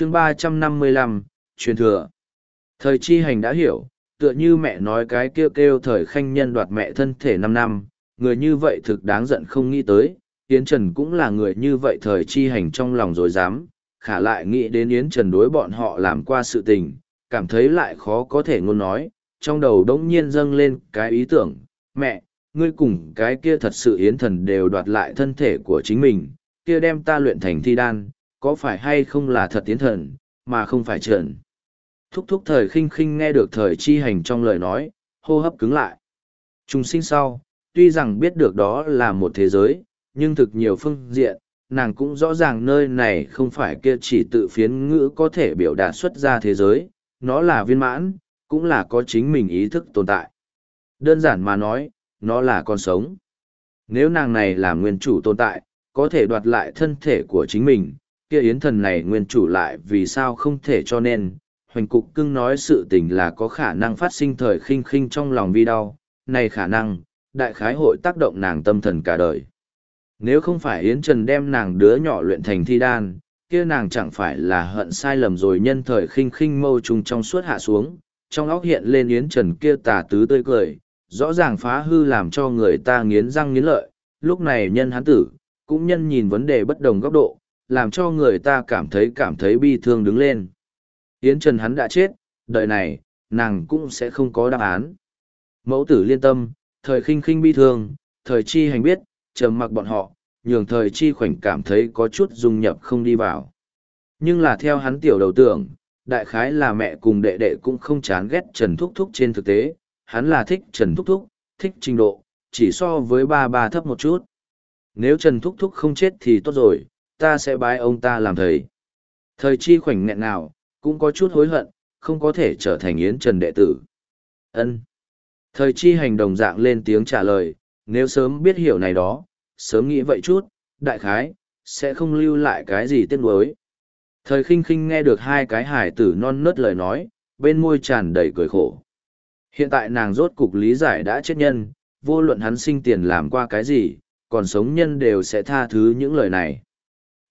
chương ba trăm năm mươi lăm, truyền thừa. Thời chi hành đã hiểu, tựa như mẹ nói cái kêu kêu thời khanh nhân đoạt mẹ thân thể năm năm, người như vậy thực đáng giận không nghĩ tới, yến trần cũng là người như vậy thời chi hành trong lòng rồi dám, khả lại nghĩ đến yến trần đối bọn họ làm qua sự tình, cảm thấy lại khó có thể ngôn nói, trong đầu đ ỗ n g nhiên dâng lên cái ý tưởng, mẹ, ngươi cùng cái kia thật sự yến thần đều đoạt lại thân thể của chính mình, kia đem ta luyện thành thi đan có phải hay không là thật tiến thần, mà không phải trần. Thúc thúc thời khinh khinh nghe được thời chi hành trong lời nói, hô hấp cứng lại. Trùng sinh sau, tuy rằng biết được đó là một thế giới, nhưng thực nhiều phương diện, nàng cũng rõ ràng nơi này không phải kia chỉ tự phiến ngữ có thể biểu đạt xuất ra thế giới, nó là viên mãn, cũng là có chính mình ý thức tồn tại. Đơn giản mà nói, nó là con sống. Nếu nàng này là nguyên chủ tồn tại, có thể đoạt lại thân thể của chính mình, kia yến thần này nguyên chủ lại vì sao không thể cho nên, hoành cục cưng nói sự tình là có khả năng phát sinh thời khinh khinh trong lòng vi đau, này khả năng, đại khái hội tác động nàng tâm thần cả đời. Nếu không phải Yến Trần đem nàng đứa nhỏ luyện thành thi đan, kia nàng chẳng phải là hận sai lầm rồi nhân thời khinh khinh mâu trùng trong suốt hạ xuống, trong óc hiện lên Yến Trần kia tà tứ tươi cười, rõ ràng phá hư làm cho người ta nghiến răng nghiến lợi, lúc này nhân hán tử, cũng nhân nhìn vấn đề bất đồng góc độ, làm cho người ta cảm thấy cảm thấy bi thương đứng lên. Yến Trần hắn đã chết, đợi này, nàng cũng sẽ không có đáp án. Mẫu tử liên tâm, thời khinh khinh bi thương, thời chi hành biết, trầm mặc bọn họ, nhường thời chi khoảnh cảm thấy có chút dung nhập không đi vào. Nhưng là theo hắn tiểu đầu tưởng, đại khái là mẹ cùng đệ đệ cũng không chán ghét Trần Thúc Thúc trên thực tế, hắn là thích Trần Thúc Thúc, thích trình độ, chỉ so với ba ba thấp một chút. Nếu Trần Thúc Thúc không chết thì tốt rồi, ta sẽ bái ông ta làm thầy. Thời chi khoảnh nghẹn nào, cũng có chút hối hận, không có thể trở thành yến trần đệ tử. ân Thời chi hành đồng dạng lên tiếng trả lời, nếu sớm biết hiểu này đó, sớm nghĩ vậy chút, đại khái, sẽ không lưu lại cái gì tiếc nuối. Thời khinh khinh nghe được hai cái hải tử non nớt lời nói, bên môi tràn đầy cười khổ. Hiện tại nàng rốt cục lý giải đã chết nhân, vô luận hắn sinh tiền làm qua cái gì, còn sống nhân đều sẽ tha thứ những lời này.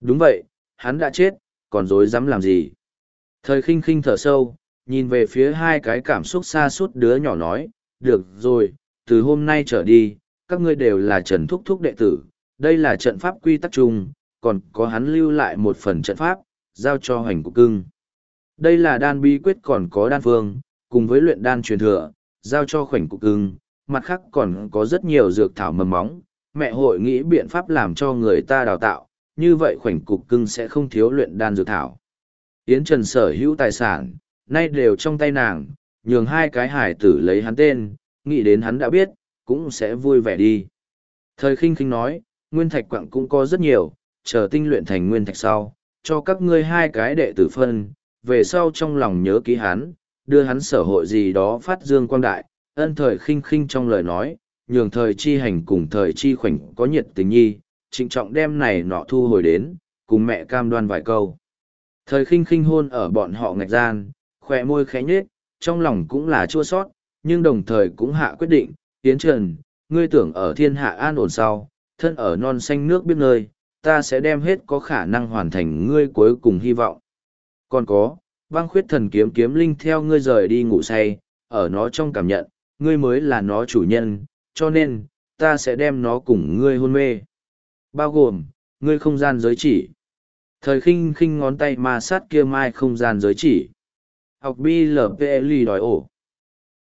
Đúng vậy, hắn đã chết, còn dối dám làm gì? Thời khinh khinh thở sâu, nhìn về phía hai cái cảm xúc xa suốt đứa nhỏ nói, được rồi, từ hôm nay trở đi, các ngươi đều là Trần Thúc Thúc đệ tử, đây là trận pháp quy tắc chung, còn có hắn lưu lại một phần trận pháp, giao cho hoành cục cưng. Đây là đan bí quyết còn có đan phương, cùng với luyện đan truyền thừa, giao cho khoảnh cục cưng, mặt khác còn có rất nhiều dược thảo mầm móng, mẹ hội nghĩ biện pháp làm cho người ta đào tạo, như vậy khoảnh cục cưng sẽ không thiếu luyện đan dược thảo. Yến Trần sở hữu tài sản, nay đều trong tay nàng, nhường hai cái hải tử lấy hắn tên, nghĩ đến hắn đã biết, cũng sẽ vui vẻ đi. Thời khinh khinh nói, nguyên thạch quặng cũng có rất nhiều, chờ tinh luyện thành nguyên thạch sau, cho các ngươi hai cái đệ tử phân, về sau trong lòng nhớ ký hắn, đưa hắn sở hội gì đó phát dương quang đại, ân thời khinh khinh trong lời nói, nhường thời chi hành cùng thời chi khoảnh có nhiệt tình nhi, trịnh trọng đem này nọ thu hồi đến, cùng mẹ cam đoan vài câu. Thời khinh khinh hôn ở bọn họ ngạch gian, khỏe môi khẽ nhết, trong lòng cũng là chua sót, nhưng đồng thời cũng hạ quyết định, tiến trần, ngươi tưởng ở thiên hạ an ổn sau, thân ở non xanh nước biết nơi, ta sẽ đem hết có khả năng hoàn thành ngươi cuối cùng hy vọng. Còn có, băng khuyết thần kiếm kiếm linh theo ngươi rời đi ngủ say, ở nó trong cảm nhận, ngươi mới là nó chủ nhân, cho nên, ta sẽ đem nó cùng ngươi hôn mê. Bao gồm, ngươi không gian giới chỉ. Thời khinh khinh ngón tay ma sát kia mai không gian giới chỉ. Học BLPL đòi ổ.